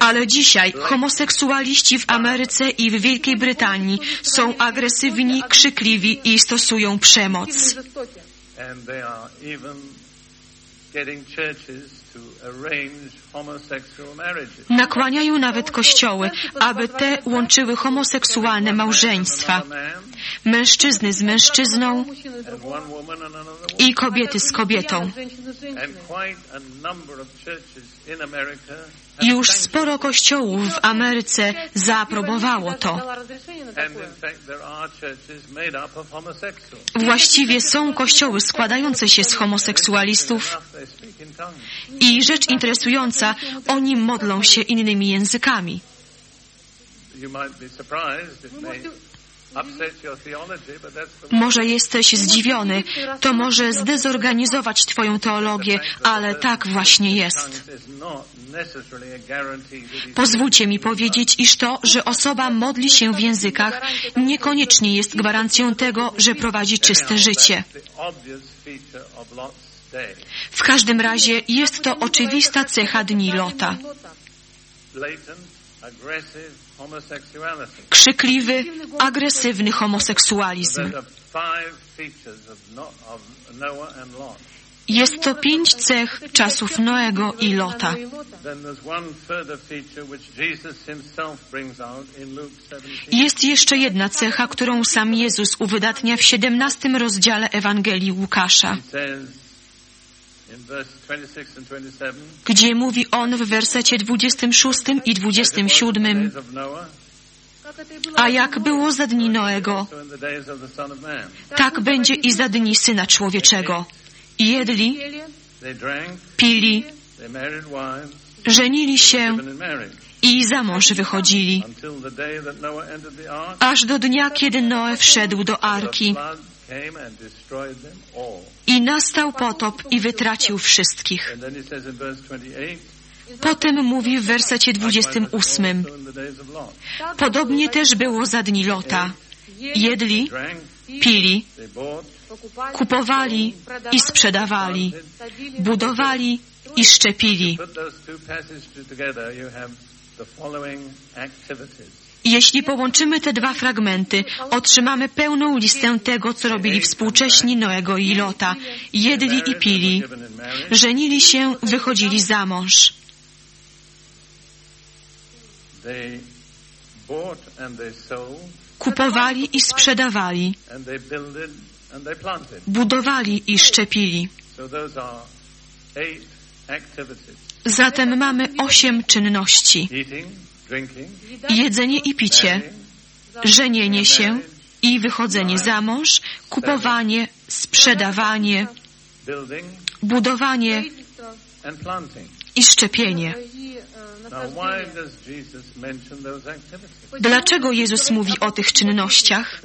Ale dzisiaj homoseksualiści w Ameryce i w Wielkiej Brytanii są agresywni, krzykliwi i stosują przemoc. And they are even getting churches Nakłaniają nawet kościoły, aby te łączyły homoseksualne małżeństwa. Mężczyzny z mężczyzną i kobiety z kobietą. Już sporo kościołów w Ameryce zaaprobowało to. Właściwie są kościoły składające się z homoseksualistów i rzecz interesująca, oni modlą się innymi językami. Może jesteś zdziwiony, to może zdezorganizować Twoją teologię, ale tak właśnie jest. Pozwólcie mi powiedzieć, iż to, że osoba modli się w językach, niekoniecznie jest gwarancją tego, że prowadzi czyste życie. W każdym razie jest to oczywista cecha dni Lota. Krzykliwy, agresywny homoseksualizm. Jest to pięć cech czasów Noego i Lota. Then there's one further feature which Jesus himself brings out in Luke 17. Jest jeszcze jedna cecha, którą sam Jezus uwydatnia w 17 rozdziale Ewangelii Łukasza, He says in verse 26 and 27, gdzie mówi on w wersecie 26 i "As it was in 27, the days of Noah, a jak było za dni Noego, tak będzie i za dni Syna Człowieczego. Jedli, pili, żenili się i za mąż wychodzili, aż do dnia, kiedy Noe wszedł do arki i nastał potop i wytracił wszystkich. And then he says in verse 28, Potem mówi w wersecie "Likewise it was 28, also in the days of Lot. podobnie też było za dni Lota. Jedli, pili, kupowali i sprzedawali, budowali i szczepili. Jeśli połączymy te dwa fragmenty, otrzymamy pełną listę tego, co robili współcześni Noego i Lota. Jedli i pili, żenili się, wychodzili za mąż. Kupowali i sprzedawali, budowali i szczepili. Zatem mamy osiem czynności. Jedzenie i picie, żenienie się i wychodzenie za mąż, kupowanie, sprzedawanie, budowanie i szczepienie. Dlaczego Jezus mówi o tych czynnościach?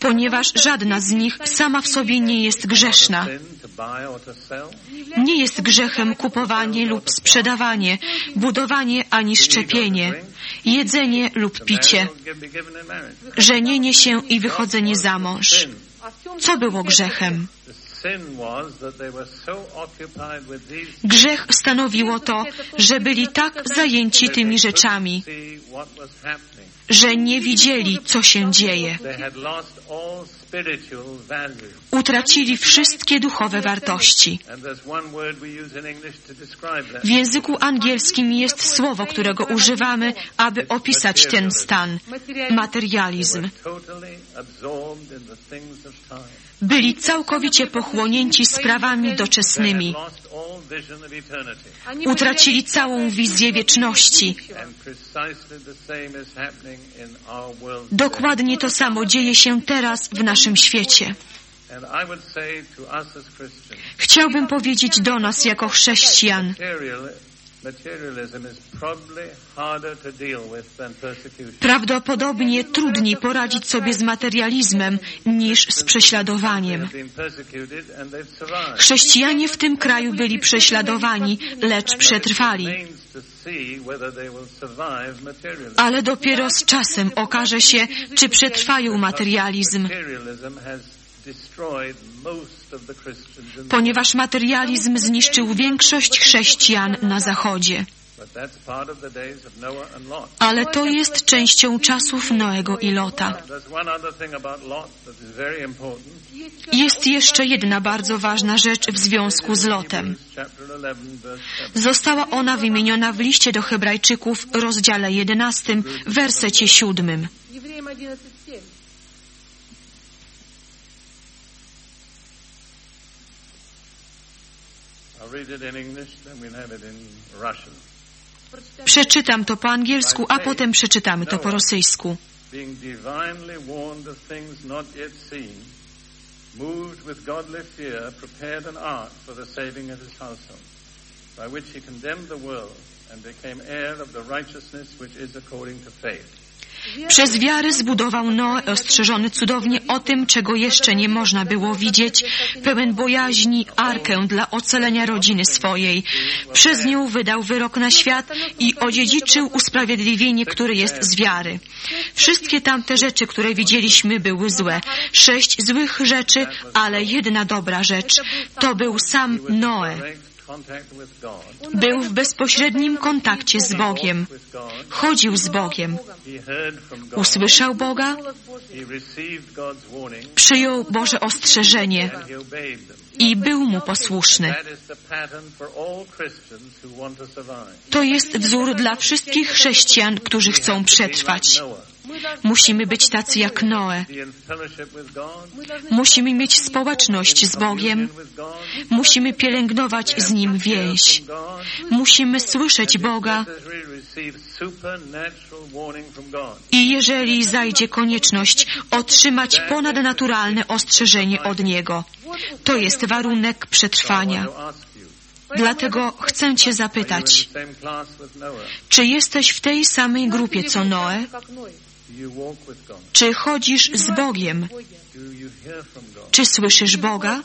Ponieważ żadna z nich sama w sobie nie jest grzeszna. Nie jest grzechem kupowanie lub sprzedawanie, budowanie ani szczepienie, jedzenie lub picie, żenienie się i wychodzenie za mąż. Co było grzechem? Grzech stanowiło to, że byli tak zajęci tymi rzeczami, że nie widzieli, co się dzieje. Utracili wszystkie duchowe wartości. W języku angielskim jest słowo, którego używamy, aby opisać ten stan. Materializm. Byli całkowicie pochłonięci sprawami doczesnymi. Utracili całą wizję wieczności. Dokładnie to samo dzieje się teraz w naszym świecie. Chciałbym powiedzieć do nas jako chrześcijan, prawdopodobnie trudniej poradzić sobie z materializmem niż z prześladowaniem. Chrześcijanie w tym kraju byli prześladowani, lecz przetrwali. Ale dopiero z czasem okaże się, czy przetrwają materializm, Ponieważ materializm zniszczył większość chrześcijan na Zachodzie. Ale to jest częścią czasów Noego i Lota. Jest jeszcze jedna bardzo ważna rzecz w związku z Lotem. Hebrews chapter 11 verse 7. Została ona wymieniona w liście do Hebrajczyków, rozdziale 11, wersecie 7. Przeczytam to po angielsku, a potem przeczytamy to po rosyjsku. Being divinely warned of things not yet seen, moved with godly fear, prepared an ark for the saving of his household, by which he condemned the world and became heir of the righteousness which is according to faith. Przez wiarę zbudował Noe, ostrzeżony cudownie o tym, czego jeszcze nie można było widzieć, pełen bojaźni, arkę dla ocalenia rodziny swojej. Przez nią wydał wyrok na świat i odziedziczył usprawiedliwienie, które jest z wiary. Wszystkie tamte rzeczy, które widzieliśmy, były złe. Sześć złych rzeczy, ale jedna dobra rzecz. To był sam Noe. Był w bezpośrednim kontakcie z Bogiem. Chodził z Bogiem. Usłyszał Boga, przyjął Boże ostrzeżenie i był mu posłuszny. To jest wzór dla wszystkich chrześcijan, którzy chcą przetrwać. Musimy być tacy jak Noe. Musimy mieć społeczność z Bogiem. Musimy pielęgnować z Nim więź. Musimy słyszeć Boga. I jeżeli zajdzie konieczność, otrzymać ponadnaturalne ostrzeżenie od Niego. To jest warunek przetrwania. Dlatego chcę Cię zapytać, czy jesteś w tej samej grupie co Noe? Czy chodzisz z Bogiem? Czy słyszysz Boga?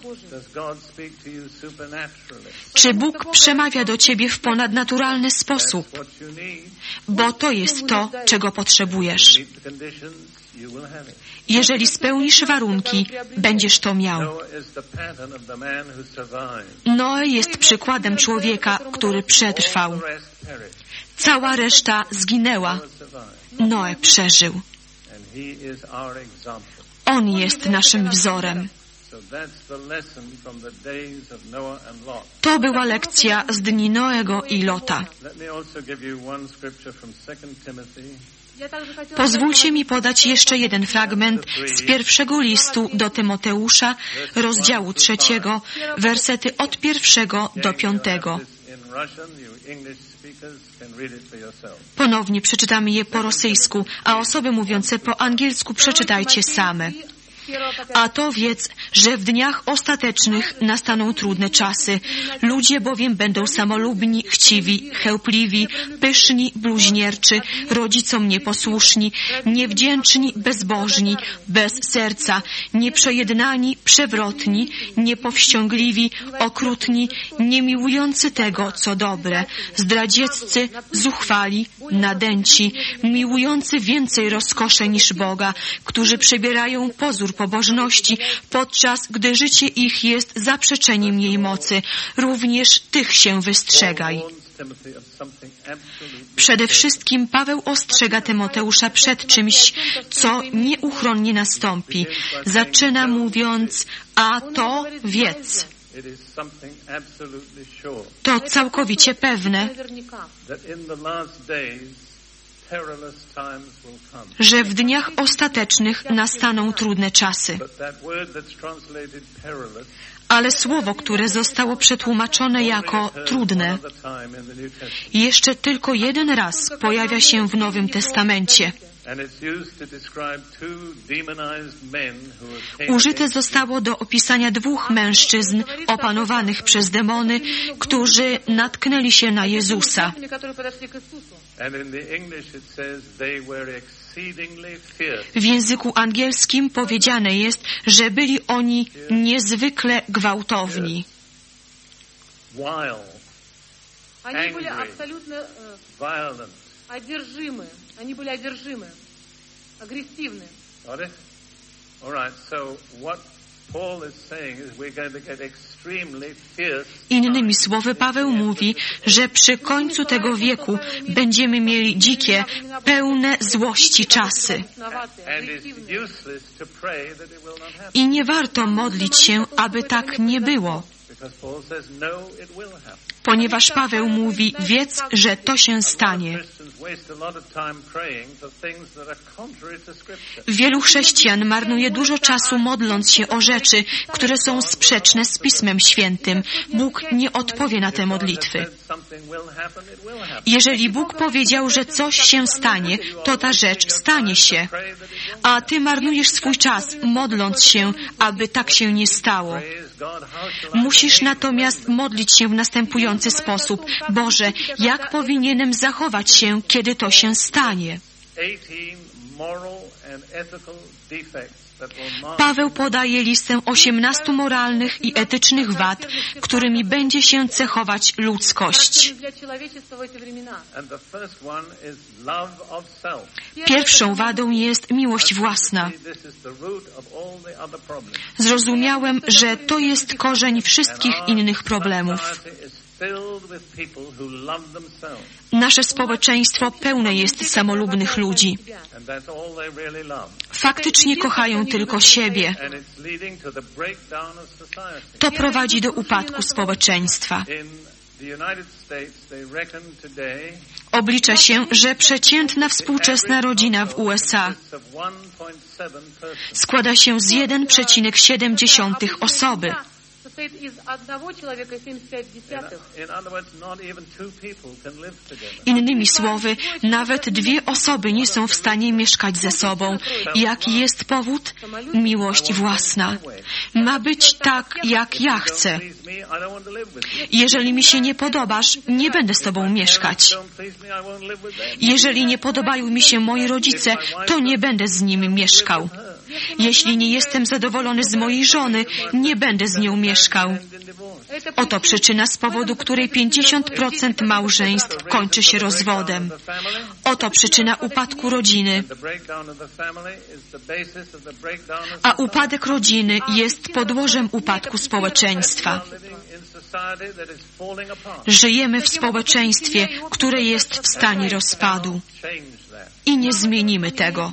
Czy Bóg przemawia do Ciebie w ponadnaturalny sposób? Bo to jest to, czego potrzebujesz. Jeżeli spełnisz warunki, będziesz to miał. Noe jest przykładem człowieka, który przetrwał. Cała reszta zginęła. Noe przeżył. On jest naszym wzorem. To była lekcja z dni Noego i Lota. Pozwólcie mi podać jeszcze jeden fragment z pierwszego listu do Tymoteusza, rozdziału trzeciego, wersety od pierwszego do piątego. Ponownie przeczytamy je po rosyjsku, a osoby mówiące po angielsku przeczytajcie same. A to wiedz, że w dniach ostatecznych nastaną trudne czasy. Ludzie bowiem będą samolubni, chciwi, chełpliwi, pyszni, bluźnierczy, rodzicom nieposłuszni, niewdzięczni, bezbożni, bez serca, nieprzejednani, przewrotni, niepowściągliwi, okrutni, niemiłujący tego, co dobre, zdradzieccy, zuchwali, nadęci, miłujący więcej rozkosze niż Boga, którzy przybierają pozór pobożności, podczas gdy życie ich jest zaprzeczeniem jej mocy. Również tych się wystrzegaj. Przede wszystkim Paweł ostrzega Tymoteusza przed czymś, co nieuchronnie nastąpi. Zaczyna mówiąc, a to wiedz. To całkowicie pewne, że w dniach ostatecznych nastaną trudne czasy. Ale słowo, które zostało przetłumaczone jako trudne, jeszcze tylko jeden raz pojawia się w Nowym Testamencie. Użyte zostało do opisania dwóch mężczyzn opanowanych przez demony, którzy natknęli się na Jezusa. W języku angielskim powiedziane jest, że byli oni niezwykle gwałtowni. Они были абсолютно э, одержимы. Они были одержимы, агрессивны. Got it? All right. So what Paul is saying is we're going to get extremely fierce. Innymi słowy, Paweł mówi, że przy końcu tego wieku będziemy mieli dzikie, pełne złości czasy. And it's useless to pray that it will not happen. I nie warto modlić się, aby tak nie było, Because Paul says, no, it will happen. ponieważ Paweł mówi, wiedz, że to się stanie. Wielu chrześcijan marnuje dużo czasu modląc się o rzeczy, które są sprzeczne z Pismem Świętym. Bóg nie odpowie na te modlitwy. Jeżeli Bóg powiedział, że coś się stanie, to ta rzecz stanie się. A ty marnujesz swój czas, modląc się, aby tak się nie stało. Musisz natomiast modlić się w następujący sposób. Boże, jak powinienem zachować się, kiedy to się stanie? 18 moral and ethical defects Paweł podaje listę 18 moralnych i etycznych wad, którymi będzie się cechować ludzkość. Pierwszą wadą jest miłość własna. Zrozumiałem, że to jest korzeń wszystkich innych problemów. Nasze społeczeństwo pełne jest samolubnych ludzi. Faktycznie kochają tylko siebie. To prowadzi do upadku społeczeństwa. Oblicza się, że przeciętna współczesna rodzina w USA consists of 1.7 persons. składa się z 1,7 osoby состоит из одного человека и 75 десятых. In other words, not even two people can live together. Innymi słowy, nawet dwie osoby nie są w stanie mieszkać ze sobą. Jaki jest powód? Miłość własna. Ma być tak, jak ja chcę. Please me, I don't want to live with you. Jeżeli mi się nie podobasz, nie będę z tobą mieszkać. Don't please me, I won't live with them. Jeżeli nie podobają mi się moi rodzice, to nie będę z nimi mieszkał. Jeśli nie jestem zadowolony z mojej żony, nie będę z nią mieszkał. Oto przyczyna, z powodu której 50% małżeństw kończy się rozwodem. Oto przyczyna upadku rodziny. A upadek rodziny jest podłożem upadku społeczeństwa. Żyjemy w społeczeństwie, które jest w stanie rozpadu. I nie zmienimy tego.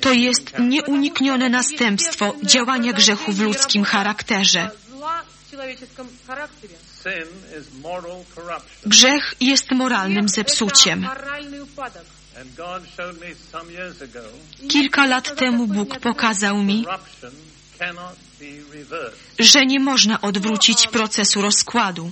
To jest nieuniknione następstwo działania grzechu w ludzkim charakterze. Grzech jest moralnym zepsuciem. Kilka lat temu Bóg pokazał mi, że nie można odwrócić procesu rozkładu.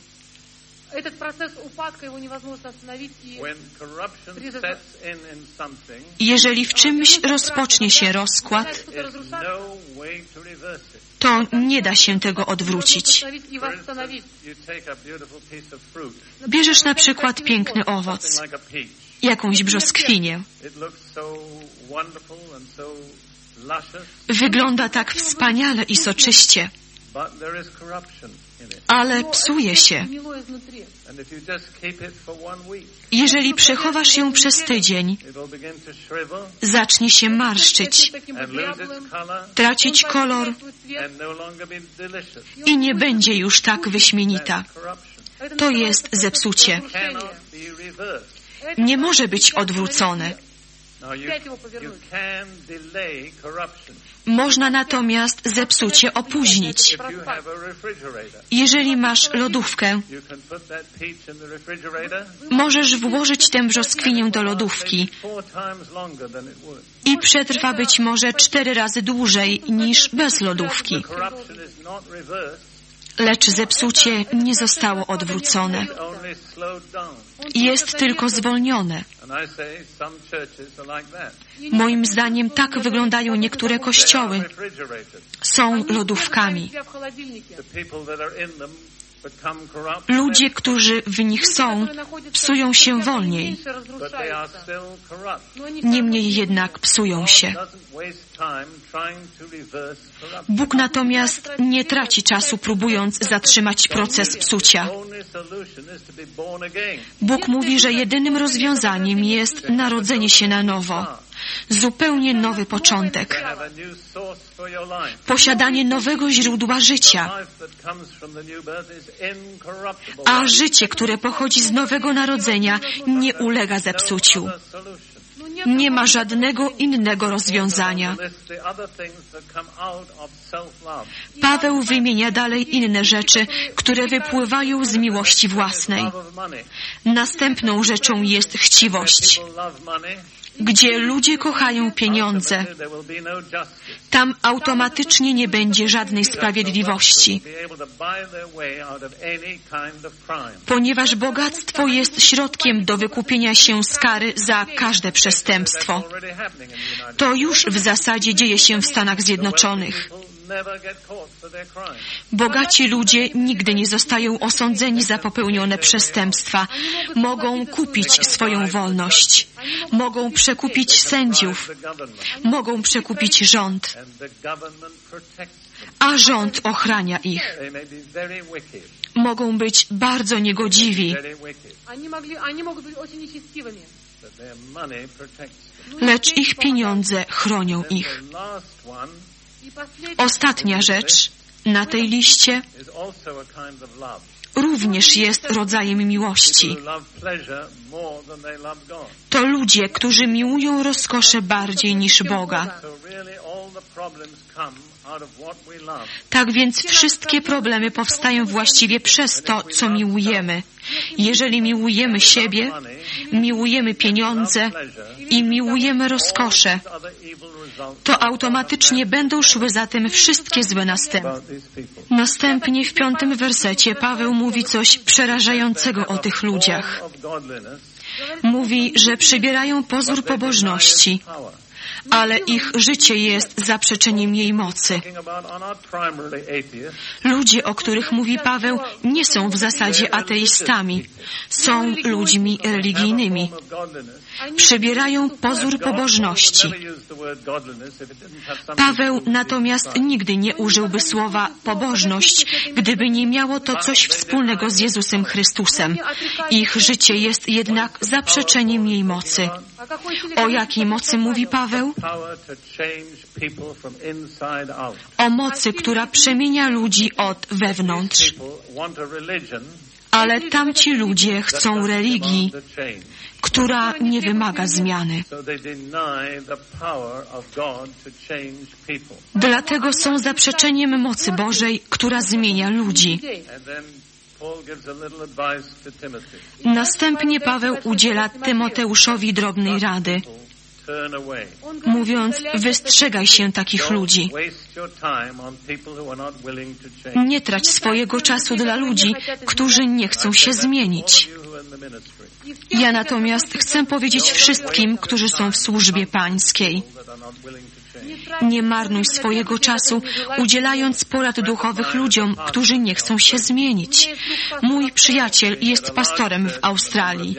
Этот процесс упадка, его невозможно остановить. И When corruption sets in in something, Jeżeli w czymś rozpocznie się rozkład, there's no way to reverse it. to nie da się tego odwrócić. остановить и For instance, восстановить. you take a beautiful piece of fruit, Bierzesz na przykład piękny something owoc, like a peach. jakąś brzoskwinię. It looks so wonderful and so luscious, Wygląda tak wspaniale i soczyście, ale psuje się. Jeżeli przechowasz ją przez tydzień, zacznie się marszczyć, tracić kolor i nie będzie już tak wyśmienita. To jest zepsucie. Nie może być odwrócone. Można natomiast zepsucie opóźnić. Jeżeli masz lodówkę, możesz włożyć tę brzoskwinię do lodówki i przetrwa być może cztery razy dłużej niż bez lodówki. Lecz zepsucie nie zostało odwrócone. Jest tylko zwolnione. Moim zdaniem tak wyglądają niektóre kościoły. Są lodówkami. Ludzie, którzy w nich są, psują się wolniej. Niemniej jednak psują się. Bóg natomiast nie traci czasu, próbując zatrzymać proces psucia. Bóg mówi, że jedynym rozwiązaniem jest narodzenie się na nowo zupełnie nowy początek. Posiadanie nowego źródła życia. A życie, które pochodzi z nowego narodzenia, nie ulega zepsuciu. Nie ma żadnego innego rozwiązania. Paweł wymienia dalej inne rzeczy, które wypływają z miłości własnej. Następną rzeczą jest chciwość. Gdzie ludzie kochają pieniądze, tam automatycznie nie będzie żadnej sprawiedliwości, ponieważ bogactwo jest środkiem do wykupienia się z kary za każde przestępstwo. To już w zasadzie dzieje się w Stanach Zjednoczonych. Bogaci ludzie nigdy nie zostają osądzeni za popełnione przestępstwa. Mogą kupić swoją wolność. Mogą przekupić sędziów. Mogą przekupić rząd. A rząd ochrania ich. Mogą być bardzo niegodziwi. Lecz ich pieniądze chronią ich. Ostatnia rzecz na tej liście również jest rodzajem miłości. To ludzie, którzy miłują rozkosze bardziej niż Boga. Tak więc wszystkie problemy powstają właściwie przez to, co miłujemy. Jeżeli miłujemy siebie, miłujemy pieniądze i miłujemy rozkosze, to automatycznie będą szły za tym wszystkie złe people. Następnie w piątym wersecie Paweł mówi coś przerażającego o tych ludziach. Mówi, że przybierają pozór pobożności ale ich życie jest zaprzeczeniem jej mocy. Ludzie, o których mówi Paweł, nie są w zasadzie ateistami. Są ludźmi religijnymi. Przybierają pozór pobożności. Paweł natomiast nigdy nie użyłby słowa pobożność, gdyby nie miało to coś wspólnego z Jezusem Chrystusem. Ich życie jest jednak zaprzeczeniem jej mocy. O jakiej mocy mówi Paweł? O mocy, która przemienia ludzi od wewnątrz. Ale tamci ludzie chcą religii, która nie wymaga zmiany. Dlatego są zaprzeczeniem mocy Bożej, która zmienia ludzi. Następnie Paweł udziela Tymoteuszowi drobnej rady mówiąc, wystrzegaj się takich ludzi. Nie trać swojego czasu dla ludzi, którzy nie chcą się zmienić. Ja natomiast chcę powiedzieć wszystkim, którzy są w służbie pańskiej. Nie marnuj swojego czasu, udzielając porad duchowych ludziom, którzy nie chcą się zmienić. Mój przyjaciel jest pastorem w Australii.